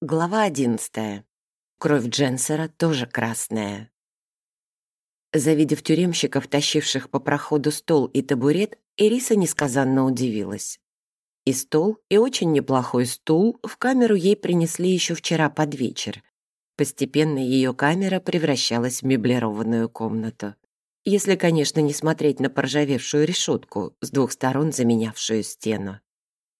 Глава одиннадцатая. Кровь Дженсера тоже красная. Завидев тюремщиков, тащивших по проходу стол и табурет, Эриса несказанно удивилась. И стол, и очень неплохой стул в камеру ей принесли еще вчера под вечер. Постепенно ее камера превращалась в меблированную комнату. Если, конечно, не смотреть на поржавевшую решетку, с двух сторон заменявшую стену.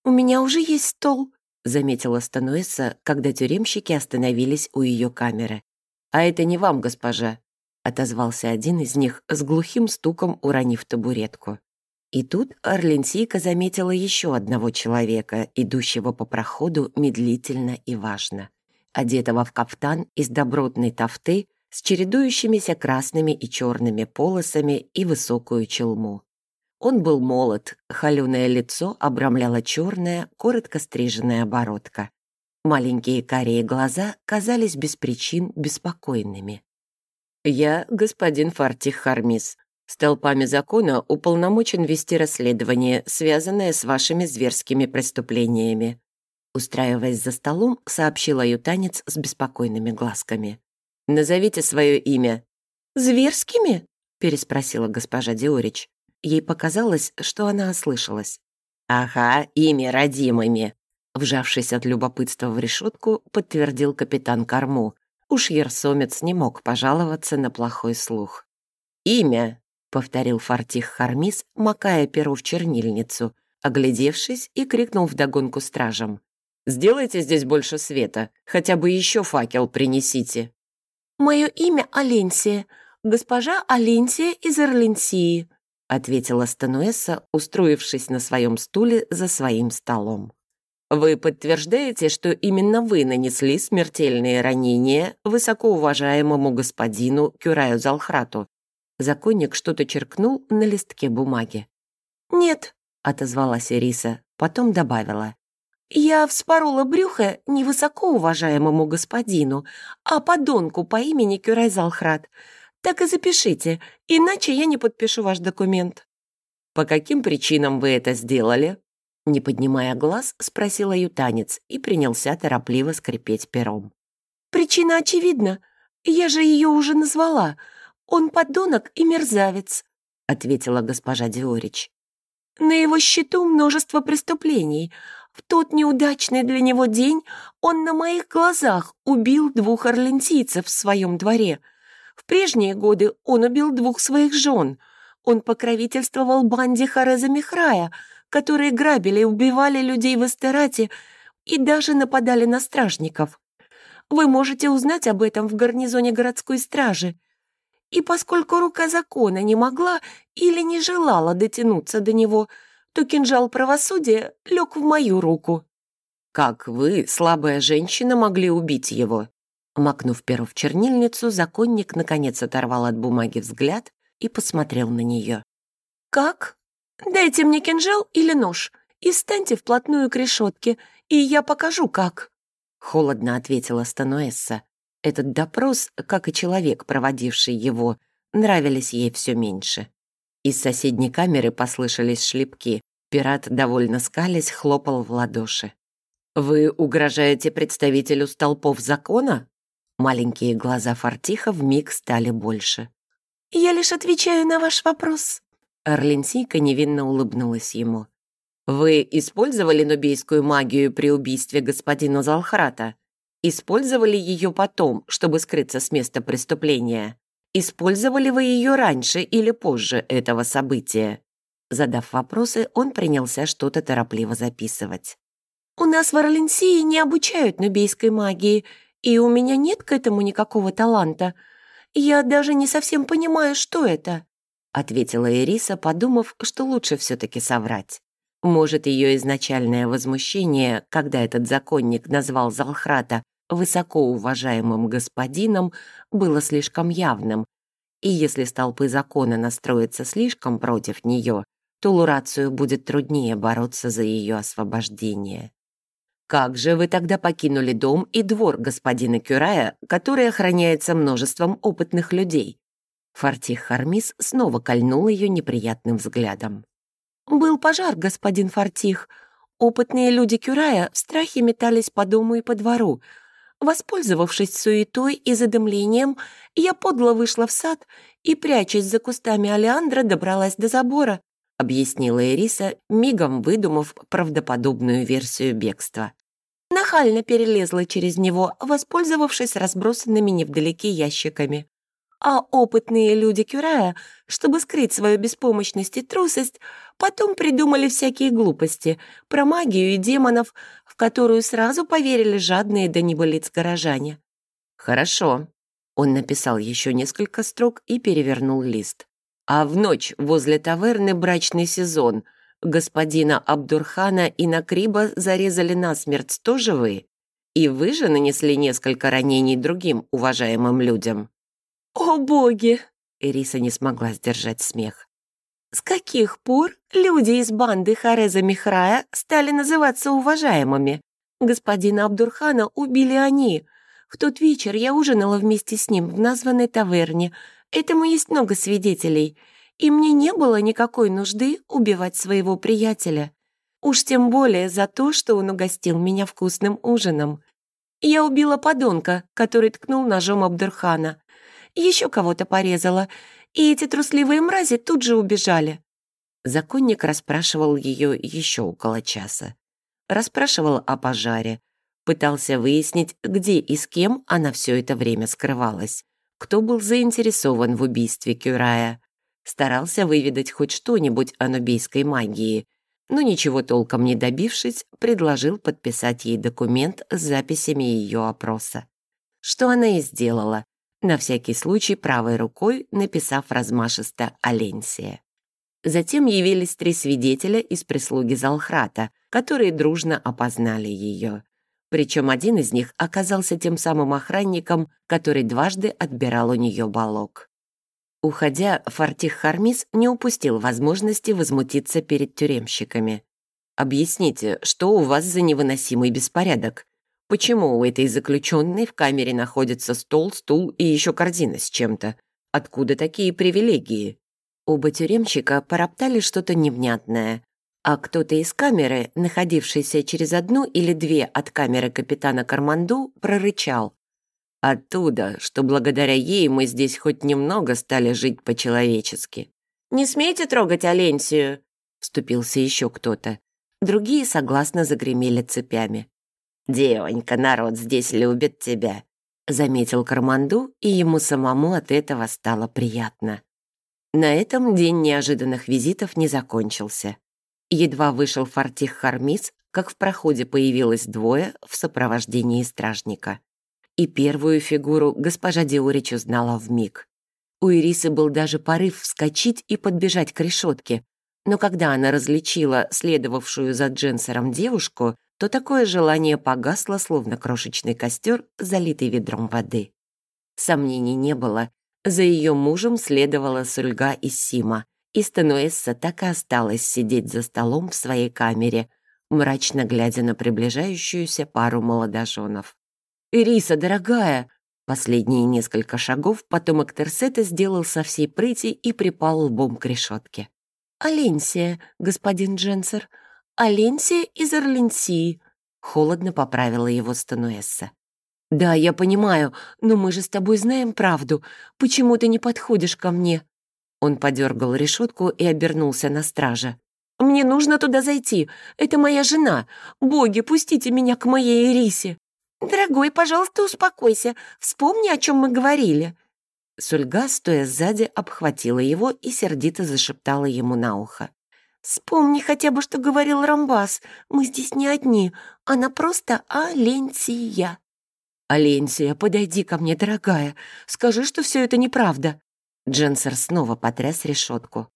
«У меня уже есть стол», заметила Стануэса, когда тюремщики остановились у ее камеры. «А это не вам, госпожа», — отозвался один из них с глухим стуком, уронив табуретку. И тут Орленсийка заметила еще одного человека, идущего по проходу медлительно и важно, одетого в кафтан из добротной тафты с чередующимися красными и черными полосами и высокую челму. Он был молод, холеное лицо обрамляла черная, коротко стриженная бородка. Маленькие карие глаза казались без причин беспокойными. «Я господин Фартих Хармис. С толпами закона уполномочен вести расследование, связанное с вашими зверскими преступлениями», устраиваясь за столом, сообщил аютанец с беспокойными глазками. «Назовите свое имя». «Зверскими?» переспросила госпожа Диорич. Ей показалось, что она ослышалась. «Ага, ими родимыми», вжавшись от любопытства в решетку, подтвердил капитан Корму. Уж ерсомец не мог пожаловаться на плохой слух. «Имя», — повторил Фартих Хармис, макая перо в чернильницу, оглядевшись и крикнул вдогонку стражам. «Сделайте здесь больше света, хотя бы еще факел принесите». «Мое имя Аленсия, госпожа Аленсия из Эрленсии», ответила Стануэса, устроившись на своем стуле за своим столом. «Вы подтверждаете, что именно вы нанесли смертельные ранения высокоуважаемому господину Кюраю Залхрату?» Законник что-то черкнул на листке бумаги. «Нет», — отозвалась Ириса, потом добавила. «Я вспорола брюхо не высокоуважаемому господину, а подонку по имени Кюрай Залхрат. Так и запишите, иначе я не подпишу ваш документ». «По каким причинам вы это сделали?» Не поднимая глаз, спросила ютанец и принялся торопливо скрипеть пером. «Причина очевидна. Я же ее уже назвала. Он подонок и мерзавец», — ответила госпожа Диорич. «На его счету множество преступлений. В тот неудачный для него день он на моих глазах убил двух орлентийцев в своем дворе — в прежние годы он убил двух своих жен. Он покровительствовал банде Хареза Михрая, которые грабили и убивали людей в Эстерате и даже нападали на стражников. Вы можете узнать об этом в гарнизоне городской стражи. И поскольку рука закона не могла или не желала дотянуться до него, то кинжал правосудия лег в мою руку. «Как вы, слабая женщина, могли убить его?» Макнув перо в чернильницу, законник наконец оторвал от бумаги взгляд и посмотрел на нее. «Как? Дайте мне кинжал или нож и встаньте вплотную к решетке, и я покажу, как». Холодно ответила Стануэсса. Этот допрос, как и человек, проводивший его, нравились ей все меньше. Из соседней камеры послышались шлепки. Пират, довольно скались, хлопал в ладоши. «Вы угрожаете представителю столпов закона?» Маленькие глаза Фортиха вмиг стали больше. «Я лишь отвечаю на ваш вопрос». Орленсийка невинно улыбнулась ему. «Вы использовали нубейскую магию при убийстве господина Залхрата? Использовали ее потом, чтобы скрыться с места преступления? Использовали вы ее раньше или позже этого события?» Задав вопросы, он принялся что-то торопливо записывать. «У нас в Орленсии не обучают нубейской магии, и у меня нет к этому никакого таланта. Я даже не совсем понимаю, что это», — ответила Ириса, подумав, что лучше все-таки соврать. Может, ее изначальное возмущение, когда этот законник назвал Залхрата высокоуважаемым господином, было слишком явным, и если столпы закона настроятся слишком против нее, то Лурацию будет труднее бороться за ее освобождение. Как же вы тогда покинули дом и двор господина Кюрая, который охраняется множеством опытных людей?» Фартих Хармис снова кольнул ее неприятным взглядом. «Был пожар, господин Фартих. Опытные люди Кюрая в страхе метались по дому и по двору. Воспользовавшись суетой и задымлением, я подло вышла в сад и, прячась за кустами Алеандра, добралась до забора, объяснила Ириса, мигом выдумав правдоподобную версию бегства. Нахально перелезла через него, воспользовавшись разбросанными невдалеке ящиками. А опытные люди Кюрая, чтобы скрыть свою беспомощность и трусость, потом придумали всякие глупости про магию и демонов, в которую сразу поверили жадные до небылиц горожане. «Хорошо», — он написал еще несколько строк и перевернул лист. «А в ночь возле таверны брачный сезон. Господина Абдурхана и Накриба зарезали насмерть тоже вы? И вы же нанесли несколько ранений другим уважаемым людям?» «О боги!» — Эриса не смогла сдержать смех. «С каких пор люди из банды Хареза Михрая стали называться уважаемыми? Господина Абдурхана убили они. В тот вечер я ужинала вместе с ним в названной таверне. Этому есть много свидетелей. И мне не было никакой нужды убивать своего приятеля. Уж тем более за то, что он угостил меня вкусным ужином. Я убила подонка, который ткнул ножом Абдурхана еще кого-то порезала, и эти трусливые мрази тут же убежали». Законник расспрашивал ее еще около часа. Расспрашивал о пожаре, пытался выяснить, где и с кем она все это время скрывалась, кто был заинтересован в убийстве Кюрая. Старался выведать хоть что-нибудь о нубийской магии, но ничего толком не добившись, предложил подписать ей документ с записями ее опроса. Что она и сделала, на всякий случай правой рукой написав размашисто «Аленсия». Затем явились три свидетеля из прислуги Залхрата, которые дружно опознали ее. Причем один из них оказался тем самым охранником, который дважды отбирал у нее балок. Уходя, Фартих Хармис не упустил возможности возмутиться перед тюремщиками. «Объясните, что у вас за невыносимый беспорядок? Почему у этой заключенной в камере находится стол, стул и еще корзина с чем-то? Откуда такие привилегии? Оба тюремщика пороптали что-то невнятное, а кто-то из камеры, находившийся через одну или две от камеры капитана Карманду, прорычал. «Оттуда, что благодаря ей мы здесь хоть немного стали жить по-человечески». «Не смейте трогать Аленсию!» — вступился еще кто-то. Другие согласно загремели цепями. «Девонька, народ здесь любит тебя», — заметил Карманду, и ему самому от этого стало приятно. На этом день неожиданных визитов не закончился. Едва вышел Фартих Хармис, как в проходе появилось двое в сопровождении стражника. И первую фигуру госпожа Диорич узнала в миг. У Ирисы был даже порыв вскочить и подбежать к решетке, но когда она различила следовавшую за Дженсером девушку, то такое желание погасло, словно крошечный костер, залитый ведром воды. Сомнений не было. За ее мужем следовала Сульга из Сима, и Стануэсса так и осталась сидеть за столом в своей камере, мрачно глядя на приближающуюся пару молодоженов. «Ириса, дорогая!» Последние несколько шагов потомок Терсета сделал со всей прыти и припал лбом к решетке. «Аленсия, господин Дженсер, Аленсия из Орленсии», — холодно поправила его Стануэсса. «Да, я понимаю, но мы же с тобой знаем правду. Почему ты не подходишь ко мне?» Он подергал решетку и обернулся на стража. «Мне нужно туда зайти. Это моя жена. Боги, пустите меня к моей Ирисе». «Дорогой, пожалуйста, успокойся. Вспомни, о чем мы говорили». Сульга, стоя сзади, обхватила его и сердито зашептала ему на ухо. «Вспомни хотя бы, что говорил Рамбас. Мы здесь не одни. Она просто Аленсия». «Аленсия, подойди ко мне, дорогая. Скажи, что все это неправда». Дженсер снова потряс решетку.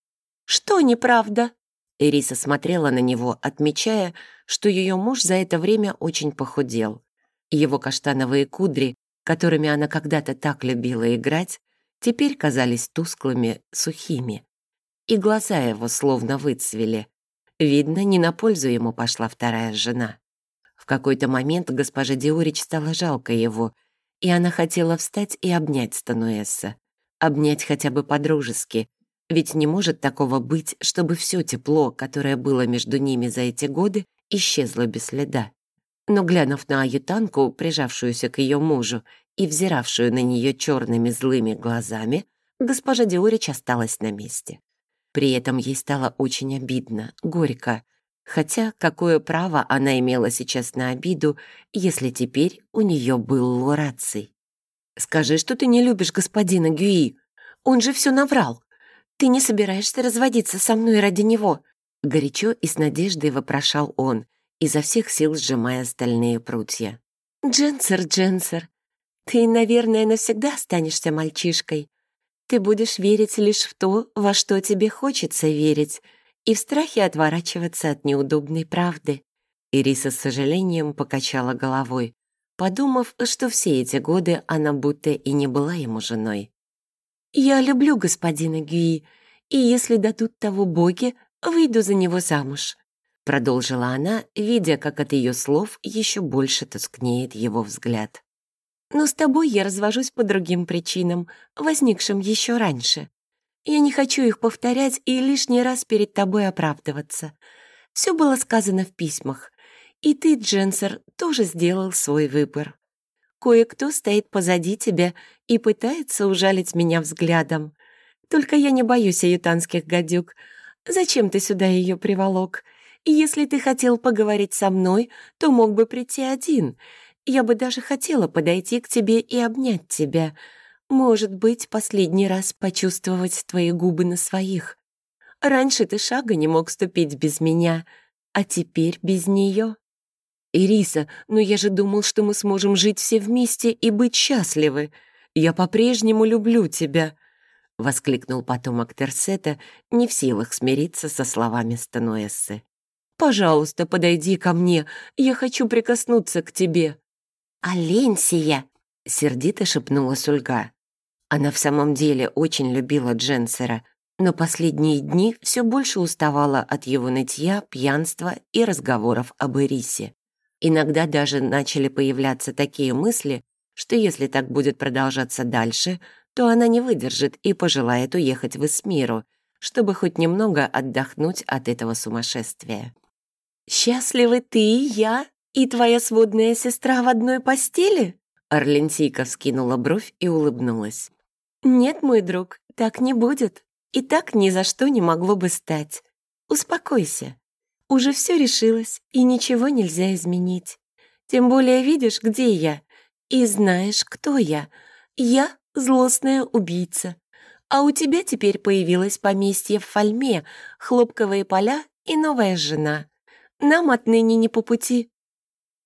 «Что неправда?» Эриса смотрела на него, отмечая, что ее муж за это время очень похудел. Его каштановые кудри, которыми она когда-то так любила играть, теперь казались тусклыми, сухими и глаза его словно выцвели. Видно, не на пользу ему пошла вторая жена. В какой-то момент госпожа Диорич стало жалко его, и она хотела встать и обнять Стануэса. Обнять хотя бы по-дружески, ведь не может такого быть, чтобы все тепло, которое было между ними за эти годы, исчезло без следа. Но, глянув на аютанку, прижавшуюся к ее мужу и взиравшую на нее черными злыми глазами, госпожа Диорич осталась на месте. При этом ей стало очень обидно, горько, хотя какое право она имела сейчас на обиду, если теперь у нее был Лораций. «Скажи, что ты не любишь господина Гюи. Он же все наврал. Ты не собираешься разводиться со мной ради него?» Горячо и с надеждой вопрошал он, изо всех сил сжимая стальные прутья. «Дженсер, Дженсер, ты, наверное, навсегда останешься мальчишкой. Ты будешь верить лишь в то, во что тебе хочется верить, и в страхе отворачиваться от неудобной правды». Ириса с сожалением покачала головой, подумав, что все эти годы она будто и не была ему женой. «Я люблю господина Гюи, и если дадут того боги, выйду за него замуж. Продолжила она, видя, как от ее слов еще больше тускнеет его взгляд. «Но с тобой я развожусь по другим причинам, возникшим еще раньше. Я не хочу их повторять и лишний раз перед тобой оправдываться. Все было сказано в письмах. И ты, Дженсер, тоже сделал свой выбор. Кое-кто стоит позади тебя и пытается ужалить меня взглядом. Только я не боюсь аютанских гадюк. Зачем ты сюда ее приволок? Если ты хотел поговорить со мной, то мог бы прийти один. Я бы даже хотела подойти к тебе и обнять тебя. Может быть, последний раз почувствовать твои губы на своих. Раньше ты шага не мог ступить без меня, а теперь без нее. Ириса, но я же думал, что мы сможем жить все вместе и быть счастливы. Я по-прежнему люблю тебя», — воскликнул потомок Терсета, не в силах смириться со словами Стануэссы. Пожалуйста, подойди ко мне, я хочу прикоснуться к тебе». «Аленсия!» — сердито шепнула Сульга. Она в самом деле очень любила Дженсера, но последние дни все больше уставала от его нытья, пьянства и разговоров об Ирисе. Иногда даже начали появляться такие мысли, что если так будет продолжаться дальше, то она не выдержит и пожелает уехать в Эсмиру, чтобы хоть немного отдохнуть от этого сумасшествия. «Счастливы ты и я, и твоя сводная сестра в одной постели?» Орленсийка вскинула бровь и улыбнулась. «Нет, мой друг, так не будет. И так ни за что не могло бы стать. Успокойся. Уже все решилось, и ничего нельзя изменить. Тем более видишь, где я, и знаешь, кто я. Я — злостная убийца. А у тебя теперь появилось поместье в Фольме, хлопковые поля и новая жена. Нам отныне не по пути».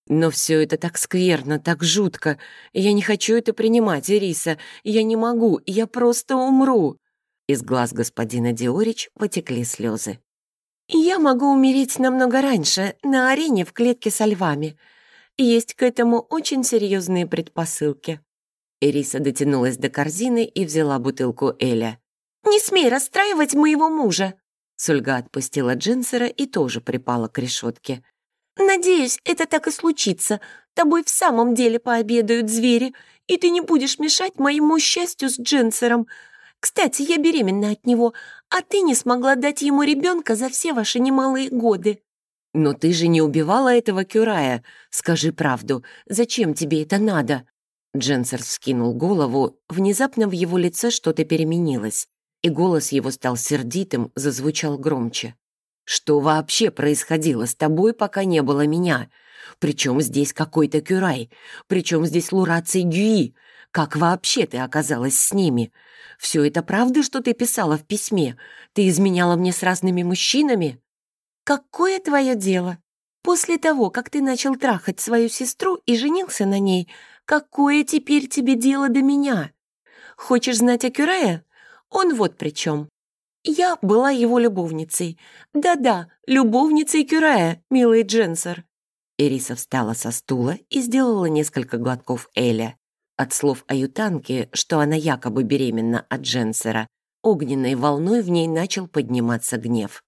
«Но все это так скверно, так жутко. Я не хочу это принимать, Ириса. Я не могу, я просто умру». Из глаз господина Диорич потекли слезы. «Я могу умереть намного раньше, на арене в клетке со львами. Есть к этому очень серьезные предпосылки». Ириса дотянулась до корзины и взяла бутылку Эля. «Не смей расстраивать моего мужа!» Сульга отпустила Джинсера и тоже припала к решетке. «Надеюсь, это так и случится. Тобой в самом деле пообедают звери, и ты не будешь мешать моему счастью с Джинсером. Кстати, я беременна от него, а ты не смогла дать ему ребенка за все ваши немалые годы». «Но ты же не убивала этого Кюрая. Скажи правду, зачем тебе это надо?» Дженсер вскинул голову, внезапно в его лице что-то переменилось и голос его стал сердитым, зазвучал громче. «Что вообще происходило с тобой, пока не было меня? Причем здесь какой-то Кюрай? Причем здесь Лураций Гюи? Как вообще ты оказалась с ними? Все это правда, что ты писала в письме? Ты изменяла мне с разными мужчинами?» «Какое твое дело? После того, как ты начал трахать свою сестру и женился на ней, какое теперь тебе дело до меня? Хочешь знать о Кюрае? Он вот при чем. Я была его любовницей. Да-да, любовницей Кюрая, милый Дженсер». Эриса встала со стула и сделала несколько глотков Эля. От слов аютанки, что она якобы беременна от Дженсера, огненной волной в ней начал подниматься гнев.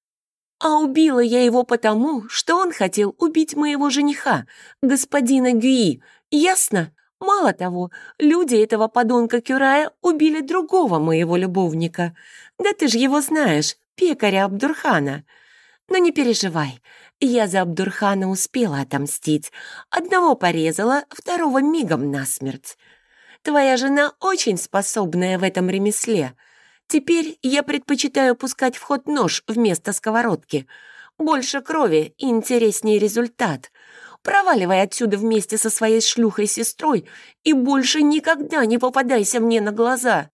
«А убила я его потому, что он хотел убить моего жениха, господина Гюи, ясно? Мало того, люди этого подонка Кюрая убили другого моего любовника. Да ты ж его знаешь, пекаря Абдурхана. Но не переживай, Я за Абдурхана успела отомстить. Одного порезала, второго мигом насмерть. Твоя жена очень способная в этом ремесле. Теперь я предпочитаю пускать в ход нож вместо сковородки. Больше крови и интереснее результат. Проваливай отсюда вместе со своей шлюхой-сестрой и больше никогда не попадайся мне на глаза!»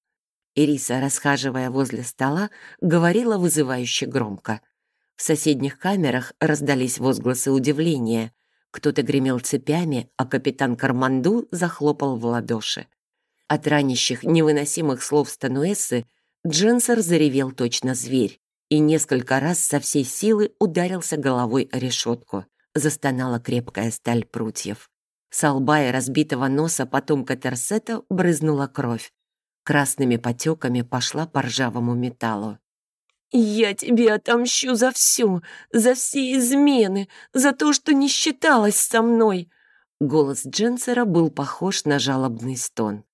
Ириса, расхаживая возле стола, говорила вызывающе громко. В соседних камерах раздались возгласы удивления. Кто-то гремел цепями, а капитан Карманду захлопал в ладоши. От ранящих невыносимых слов Стануэссы Дженсер заревел точно зверь и несколько раз со всей силы ударился головой о решетку. Застонала крепкая сталь прутьев. С лба и разбитого носа потомка Терсета брызнула кровь. Красными потеками пошла по ржавому металлу. «Я тебе отомщу за все, за все измены, за то, что не считалась со мной!» Голос Дженсера был похож на жалобный стон.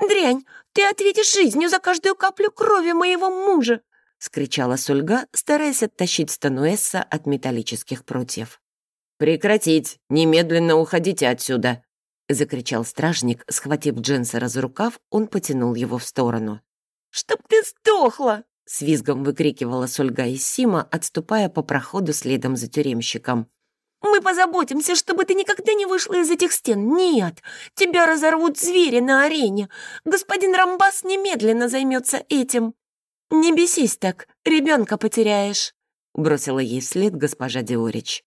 «Дрянь, ты ответишь жизнью за каждую каплю крови моего мужа!» — скричала Сульга, стараясь оттащить Стануэса от металлических прутьев. «Прекратить! Немедленно уходите отсюда!» — закричал стражник, схватив Дженсера за рукав, он потянул его в сторону. «Чтоб ты сдохла!» С визгом выкрикивала Сольга и Сима, отступая по проходу следом за тюремщиком. «Мы позаботимся, чтобы ты никогда не вышла из этих стен. Нет, тебя разорвут звери на арене. Господин Рамбас немедленно займется этим. Не бесись так, ребенка потеряешь», — бросила ей вслед госпожа Диорич.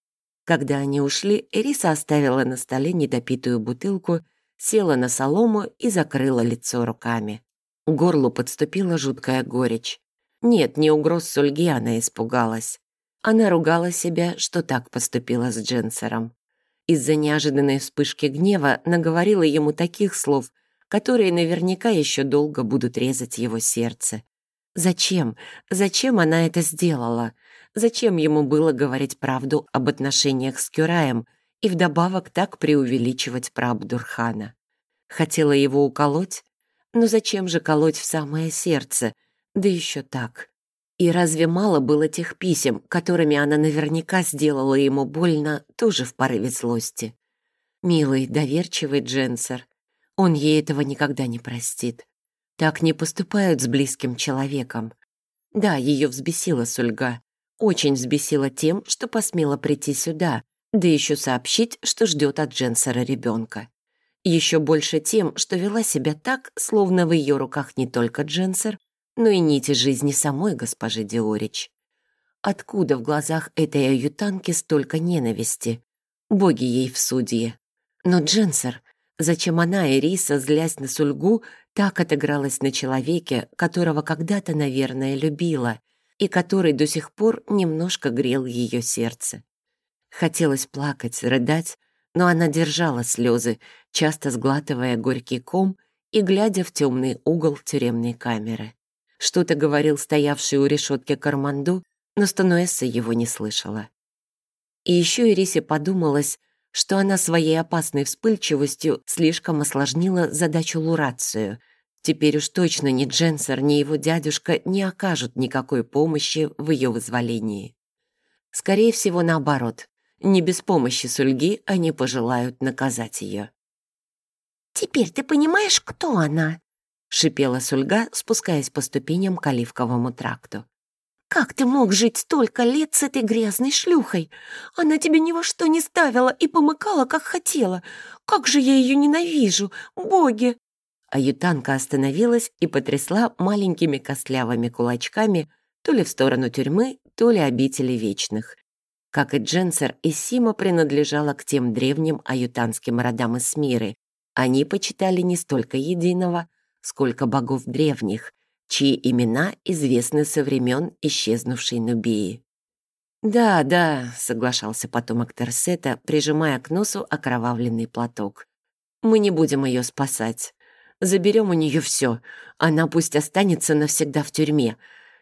Когда они ушли, Эриса оставила на столе недопитую бутылку, села на солому и закрыла лицо руками. К горлу подступила жуткая горечь. Нет, не угроз Сульги она испугалась. Она ругала себя, что так поступила с Дженсером. Из-за неожиданной вспышки гнева наговорила ему таких слов, которые наверняка еще долго будут резать его сердце. Зачем? Зачем она это сделала? Зачем ему было говорить правду об отношениях с Кюраем и вдобавок так преувеличивать про Абдурхана? Хотела его уколоть? Но зачем же колоть в самое сердце — да еще так. И разве мало было тех писем, которыми она наверняка сделала ему больно, тоже в порыве злости? Милый, доверчивый Дженсер. Он ей этого никогда не простит. Так не поступают с близким человеком. Да, ее взбесила Сульга. Очень взбесила тем, что посмела прийти сюда, да еще сообщить, что ждет от Дженсера ребенка. Еще больше тем, что вела себя так, словно в ее руках не только Дженсер, но и нити жизни самой госпожи Диорич. Откуда в глазах этой аютанки столько ненависти? Боги ей в судье. Но Дженсер, зачем она, Ириса, злясь на Сульгу, так отыгралась на человеке, которого когда-то, наверное, любила, и который до сих пор немножко грел ее сердце? Хотелось плакать, рыдать, но она держала слезы, часто сглатывая горький ком и глядя в темный угол тюремной камеры. Что-то говорил стоявший у решетки Карманду, но Стануэсса его не слышала. И еще Ирисе подумалось, что она своей опасной вспыльчивостью слишком осложнила задачу Лурацию. Теперь уж точно ни Дженсер, ни его дядюшка не окажут никакой помощи в ее вызволении. Скорее всего, наоборот. Не без помощи Сульги они пожелают наказать ее. «Теперь ты понимаешь, кто она?» — шипела Сульга, спускаясь по ступеням к Оливковому тракту. «Как ты мог жить столько лет с этой грязной шлюхой? Она тебе ни во что не ставила и помыкала, как хотела. Как же я ее ненавижу, боги!» Аютанка остановилась и потрясла маленькими костлявыми кулачками то ли в сторону тюрьмы, то ли обители вечных. Как и Дженсер, Иссима принадлежала к тем древним аютанским родам из Смиры. Они почитали не столько единого, сколько богов древних, чьи имена известны со времен исчезнувшей Нубии. «Да, да», — соглашался потомок Терсета, прижимая к носу окровавленный платок. «Мы не будем ее спасать. Заберем у нее все. Она пусть останется навсегда в тюрьме.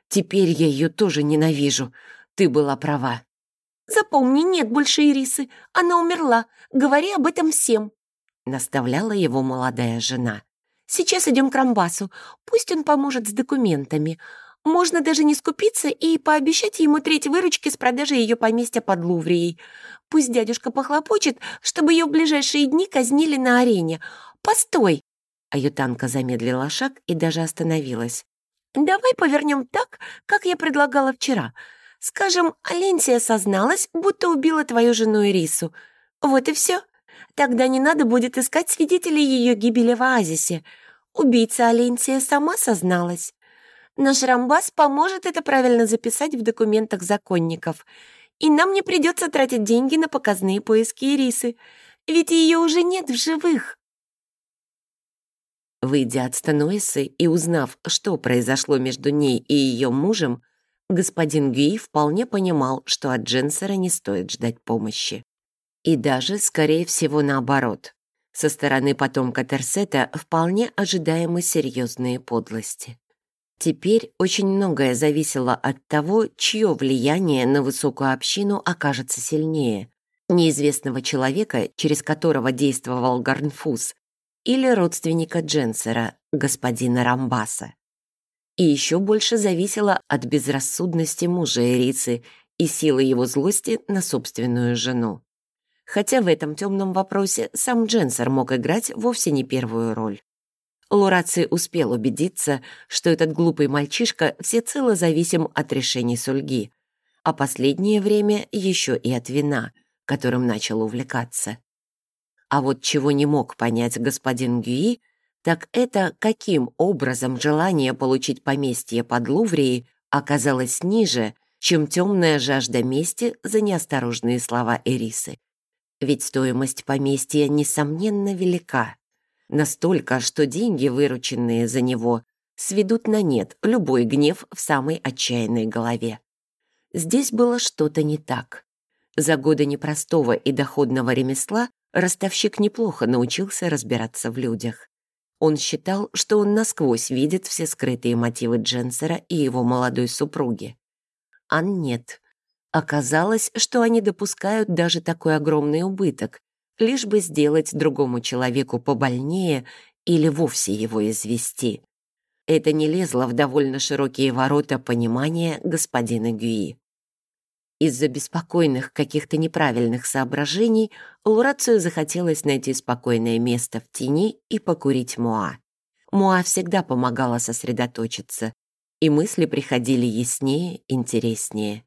Теперь я ее тоже ненавижу. Ты была права». «Запомни, нет больше Ирисы. Она умерла. Говори об этом всем», — наставляла его молодая жена. Сейчас идем к Рамбасу. Пусть он поможет с документами. Можно даже не скупиться и пообещать ему треть выручки с продажи ее поместья под Луврией. Пусть дядюшка похлопочет, чтобы ее в ближайшие дни казнили на арене. Постой!» Аютанка замедлила шаг и даже остановилась. «Давай повернем так, как я предлагала вчера. Скажем, Аленсия созналась, будто убила твою жену Ирису. Вот и все. Тогда не надо будет искать свидетелей ее гибели в оазисе. Убийца Аленсия сама созналась. Наш Рамбас поможет это правильно записать в документах законников. И нам не придется тратить деньги на показные поиски Ирисы, ведь ее уже нет в живых. Выйдя от Стануэсы и узнав, что произошло между ней и ее мужем, господин Гюи вполне понимал, что от Дженсера не стоит ждать помощи. И даже, скорее всего, наоборот. Со стороны потомка Терсета вполне ожидаемы серьезные подлости. Теперь очень многое зависело от того, чье влияние на высокую общину окажется сильнее. Неизвестного человека, через которого действовал Гарнфус, или родственника Дженсера, господина Рамбаса. И еще больше зависело от безрассудности мужа Эрицы и силы его злости на собственную жену. Хотя в этом темном вопросе сам Дженсер мог играть вовсе не первую роль. Лураций успел убедиться, что этот глупый мальчишка всецело зависим от решений Сульги, а последнее время еще и от вина, которым начал увлекаться. А вот чего не мог понять господин Гюи, так это каким образом желание получить поместье под Луврией оказалось ниже, чем темная жажда мести за неосторожные слова Эрисы. Ведь стоимость поместья, несомненно, велика. Настолько, что деньги, вырученные за него, сведут на нет любой гнев в самой отчаянной голове. Здесь было что-то не так. За годы непростого и доходного ремесла ростовщик неплохо научился разбираться в людях. Он считал, что он насквозь видит все скрытые мотивы Дженсера и его молодой супруги. А нет. Оказалось, что они допускают даже такой огромный убыток, лишь бы сделать другому человеку побольнее или вовсе его извести. Это не лезло в довольно широкие ворота понимания господина Гюи. Из-за беспокойных каких-то неправильных соображений Лурацию захотелось найти спокойное место в тени и покурить муа. Муа всегда помогала сосредоточиться, и мысли приходили яснее, интереснее.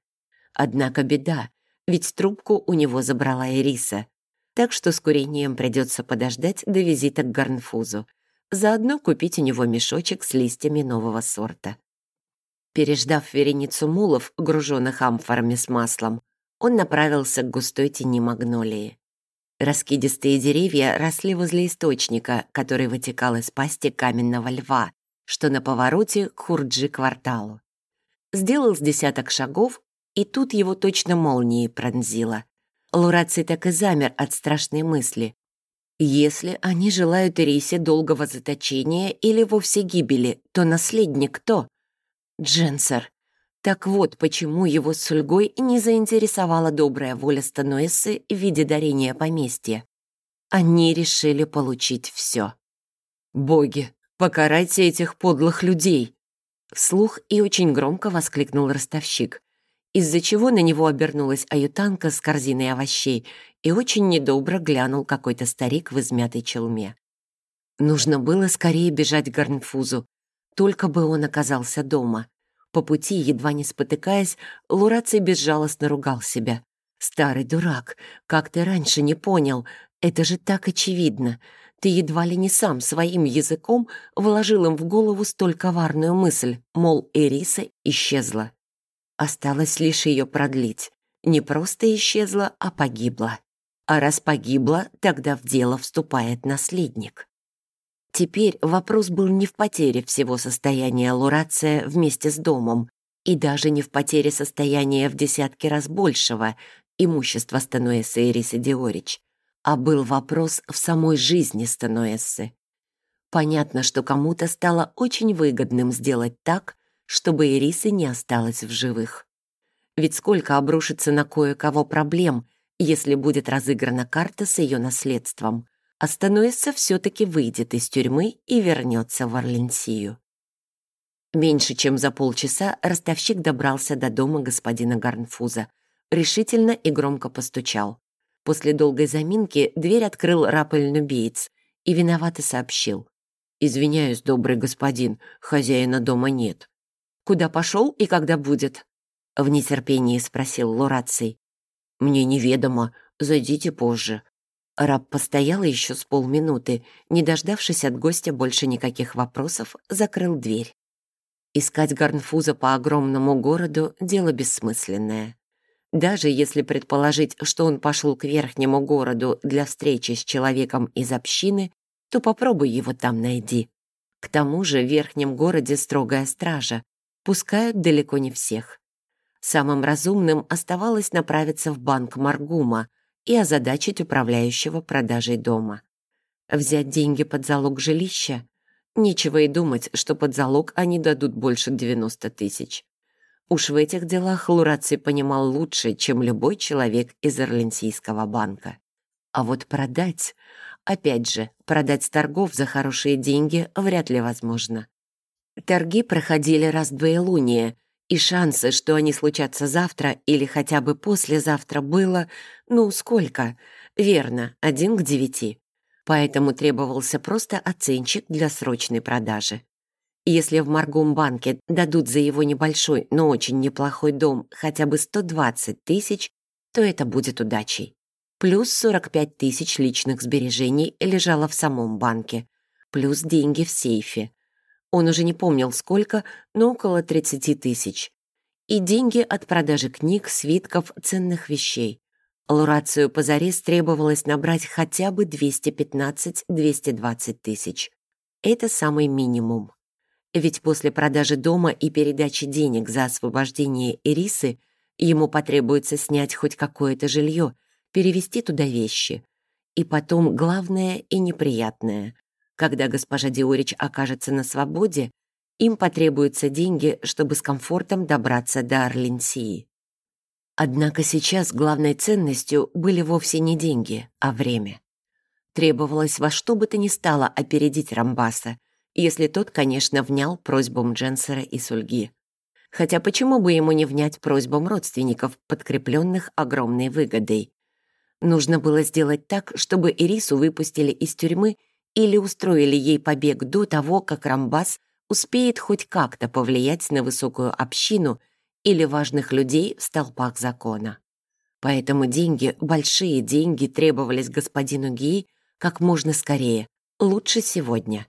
Однако беда, ведь трубку у него забрала Ириса, так что с курением придется подождать до визита к Гарнфузу, заодно купить у него мешочек с листьями нового сорта. Переждав вереницу мулов, груженных амфорами с маслом, он направился к густой тени магнолии. Раскидистые деревья росли возле источника, который вытекал из пасти каменного льва, что на повороте к Хурджи-кварталу. Сделал с десяток шагов, и тут его точно молнией пронзило. Лураций так и замер от страшной мысли. Если они желают Ирисе долгого заточения или вовсе гибели, то наследник кто? Дженсер. Так вот, почему его с Сульгой не заинтересовала добрая воля Стануэсы в виде дарения поместья. Они решили получить все. «Боги, покарайте этих подлых людей!» Вслух и очень громко воскликнул ростовщик из-за чего на него обернулась аютанка с корзиной овощей и очень недобро глянул какой-то старик в измятой челме. Нужно было скорее бежать к Гарнфузу, только бы он оказался дома. По пути, едва не спотыкаясь, Лураций безжалостно ругал себя. «Старый дурак, как ты раньше не понял? Это же так очевидно. Ты едва ли не сам своим языком вложил им в голову столь коварную мысль, мол, Эриса исчезла. Осталось лишь ее продлить. Не просто исчезла, а погибла. А раз погибла, тогда в дело вступает наследник. Теперь вопрос был не в потере всего состояния Лурация вместе с домом, и даже не в потере состояния в десятки раз большего имущества Стануэса Ирисы Диорич, а был вопрос в самой жизни Стануэсы. Понятно, что кому-то стало очень выгодным сделать так, чтобы Ирисы не осталось в живых. Ведь сколько обрушится на кое-кого проблем, если будет разыграна карта с ее наследством. Остановится все-таки выйдет из тюрьмы и вернется в Орленсию. Меньше чем за полчаса ростовщик добрался до дома господина Гарнфуза, решительно и громко постучал. После долгой заминки дверь открыл рапель-нубиец и виновато сообщил. «Извиняюсь, добрый господин, хозяина дома нет». «Куда пошел и когда будет?» В нетерпении спросил Лораций. «Мне неведомо, зайдите позже». Раб постоял еще с полминуты, не дождавшись от гостя больше никаких вопросов, закрыл дверь. Искать Гарнфуза по огромному городу — дело бессмысленное. Даже если предположить, что он пошел к верхнему городу для встречи с человеком из общины, то попробуй его там найди. К тому же в верхнем городе строгая стража, пускают далеко не всех. Самым разумным оставалось направиться в банк Маргума и озадачить управляющего продажей дома. Взять деньги под залог жилища? Нечего и думать, что под залог они дадут больше 90 тысяч. Уж в этих делах Лураций понимал лучше, чем любой человек из Орленсийского банка. А вот продать... Опять же, продать торгов за хорошие деньги вряд ли возможно. Торги проходили раз в двоелуние, и шансы, что они случатся завтра или хотя бы послезавтра, было, ну, сколько? Верно, один к девяти. Поэтому требовался просто оценщик для срочной продажи. Если в Маргумбанке дадут за его небольшой, но очень неплохой дом хотя бы 120 тысяч, то это будет удачей. Плюс 45 тысяч личных сбережений лежало в самом банке. Плюс деньги в сейфе. Он уже не помнил сколько, но около 30 тысяч. И деньги от продажи книг, свитков, ценных вещей. Лурацию позарез требовалось набрать хотя бы 215-220 тысяч. Это самый минимум. Ведь после продажи дома и передачи денег за освобождение Ирисы ему потребуется снять хоть какое-то жилье, перевести туда вещи. И потом главное и неприятное. Когда госпожа Диорич окажется на свободе, им потребуются деньги, чтобы с комфортом добраться до Орленсии. Однако сейчас главной ценностью были вовсе не деньги, а время. Требовалось во что бы то ни стало опередить Рамбаса, если тот, конечно, внял просьбам Дженсера и Сульги. Хотя почему бы ему не внять просьбам родственников, подкрепленных огромной выгодой? Нужно было сделать так, чтобы Ирису выпустили из тюрьмы или устроили ей побег до того, как Рамбас успеет хоть как-то повлиять на высокую общину или важных людей в столпах закона. Поэтому деньги, большие деньги требовались господину Гии как можно скорее, лучше сегодня.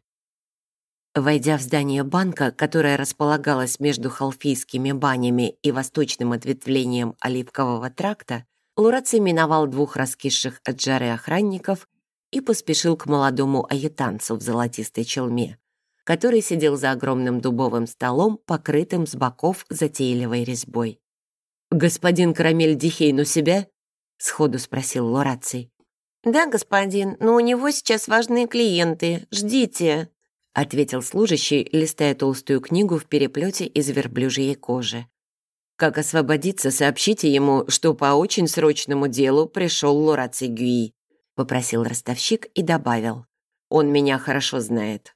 Войдя в здание банка, которое располагалось между Халфийскими банями и восточным ответвлением Оливкового тракта, Лураций миновал двух раскисших от жары охранников и поспешил к молодому аютанцу в золотистой челме, который сидел за огромным дубовым столом, покрытым с боков затейливой резьбой. «Господин Карамель Дихейн у себя?» — сходу спросил Лураций. «Да, господин, но у него сейчас важные клиенты. Ждите», — ответил служащий, листая толстую книгу в переплете из верблюжьей кожи. «Как освободиться, сообщите ему, что по очень срочному делу пришел Лораций Гюи», — попросил ростовщик и добавил. «Он меня хорошо знает».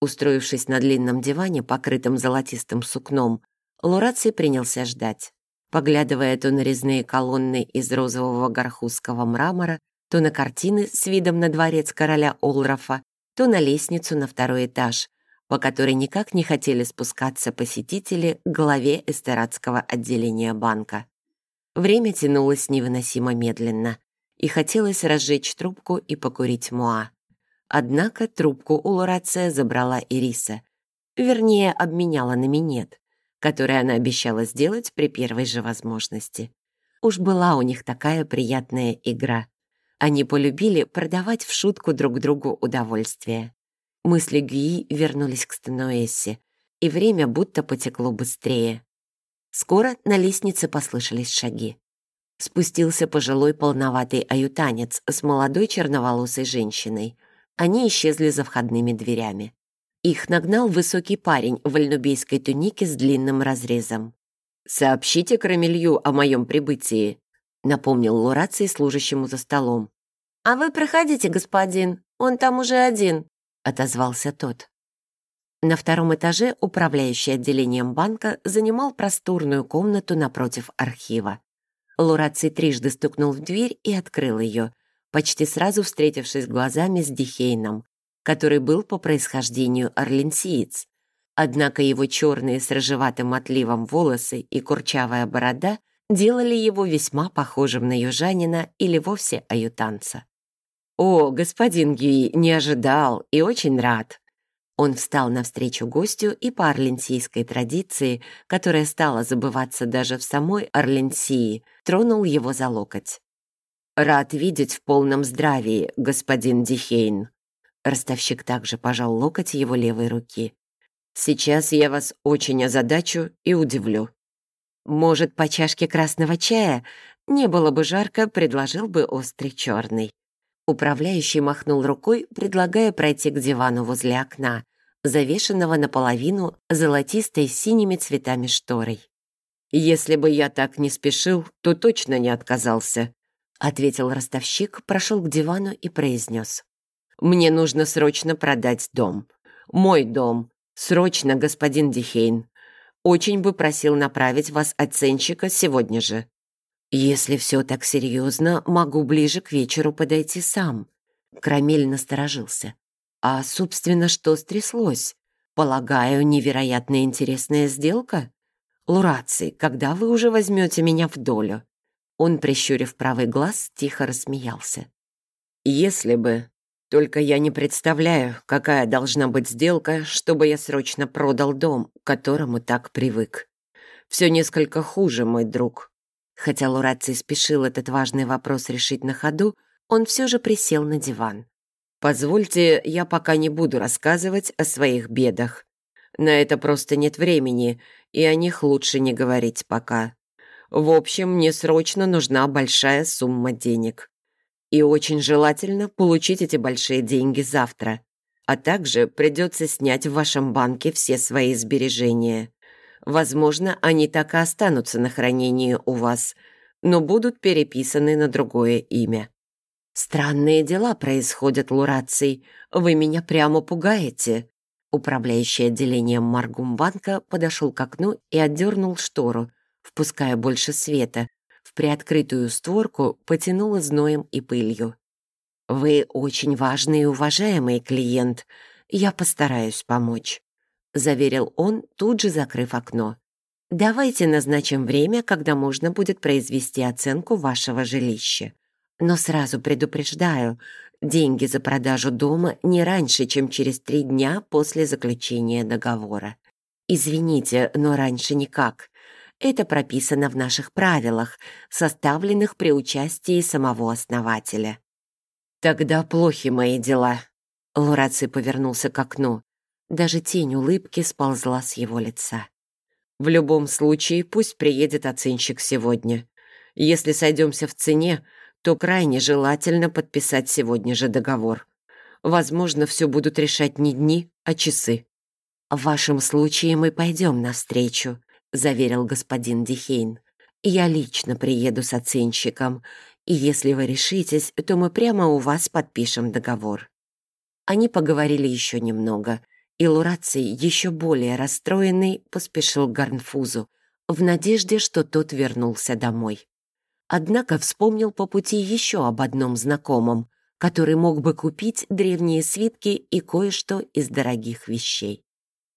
Устроившись на длинном диване, покрытым золотистым сукном, Лораций принялся ждать, поглядывая то на резные колонны из розового горхузского мрамора, то на картины с видом на дворец короля Олрафа, то на лестницу на второй этаж, по которой никак не хотели спускаться посетители к главе эстератского отделения банка. Время тянулось невыносимо медленно, и хотелось разжечь трубку и покурить муа. Однако трубку у Лурация забрала Ириса, вернее, обменяла на минет, который она обещала сделать при первой же возможности. Уж была у них такая приятная игра. Они полюбили продавать в шутку друг другу удовольствие. Мысли Гюи вернулись к Стануэссе, и время будто потекло быстрее. Скоро на лестнице послышались шаги. Спустился пожилой полноватый аютанец с молодой черноволосой женщиной. Они исчезли за входными дверями. Их нагнал высокий парень в альнубейской тунике с длинным разрезом. «Сообщите Крамилью о моем прибытии», напомнил Лураций служащему за столом. «А вы проходите, господин, он там уже один», — отозвался тот. На втором этаже управляющий отделением банка занимал просторную комнату напротив архива. Лураций трижды стукнул в дверь и открыл ее, почти сразу встретившись глазами с Дихейном, который был по происхождению орленсиец. Однако его черные с рыжеватым отливом волосы и курчавая борода делали его весьма похожим на южанина или вовсе аютанца. «О, господин Гюи, не ожидал и очень рад!» Он встал навстречу гостю и по орленсийской традиции, которая стала забываться даже в самой Орленсии, тронул его за локоть. «Рад видеть в полном здравии, господин Дихейн». Ростовщик также пожал локоть его левой руки. «Сейчас я вас очень озадачу и удивлю. Может, по чашке красного чая? Не было бы жарко, предложил бы острый черный». Управляющий махнул рукой, предлагая пройти к дивану возле окна, завешенного наполовину золотистой синими цветами шторой. «Если бы я так не спешил, то точно не отказался», ответил ростовщик, прошел к дивану и произнес. «Мне нужно срочно продать дом. Мой дом. Срочно, господин Дихейн. Очень бы просил направить вас оценщика сегодня же. «Если все так серьезно, могу ближе к вечеру подойти сам». Крамель насторожился. «А, собственно, что стряслось? Полагаю, невероятно интересная сделка? Лураций, когда вы уже возьмете меня в долю?» Он, прищурив правый глаз, тихо рассмеялся. «Если бы. Только я не представляю, какая должна быть сделка, чтобы я срочно продал дом, к которому так привык. Все несколько хуже, мой друг. Хотя Лураций спешил этот важный вопрос решить на ходу, он все же присел на диван. «Позвольте, я пока не буду рассказывать о своих бедах. На это просто нет времени, и о них лучше не говорить пока. В общем, мне срочно нужна большая сумма денег. И очень желательно получить эти большие деньги завтра. А также придется снять в вашем банке все свои сбережения. Возможно, они так и останутся на хранении у вас, но будут переписаны на другое имя. Странные дела происходят, Лураций. Вы меня прямо пугаете. Управляющий отделением Маргумбанка подошел к окну и отдернул штору, впуская больше света. В приоткрытую створку потянуло зноем и пылью. «Вы очень важный и уважаемый клиент. Я постараюсь помочь». — заверил он, тут же закрыв окно. «Давайте назначим время, когда можно будет произвести оценку вашего жилища. Но сразу предупреждаю, деньги за продажу дома не раньше, чем через три дня после заключения договора. Извините, но раньше никак. Это прописано в наших правилах, составленных при участии самого основателя». «Тогда плохи мои дела», — Лураций повернулся к окну. Даже тень улыбки сползла с его лица. «В любом случае, пусть приедет оценщик сегодня. Если сойдемся в цене, то крайне желательно подписать сегодня же договор. Возможно, все будут решать не дни, а часы». «В вашем случае мы пойдем навстречу», — заверил господин Дихейн. «Я лично приеду с оценщиком, и если вы решитесь, то мы прямо у вас подпишем договор». Они поговорили еще немного — и Лураций, еще более расстроенный, поспешил к Гарнфузу, в надежде, что тот вернулся домой. Однако вспомнил по пути еще об одном знакомом, который мог бы купить древние свитки и кое-что из дорогих вещей.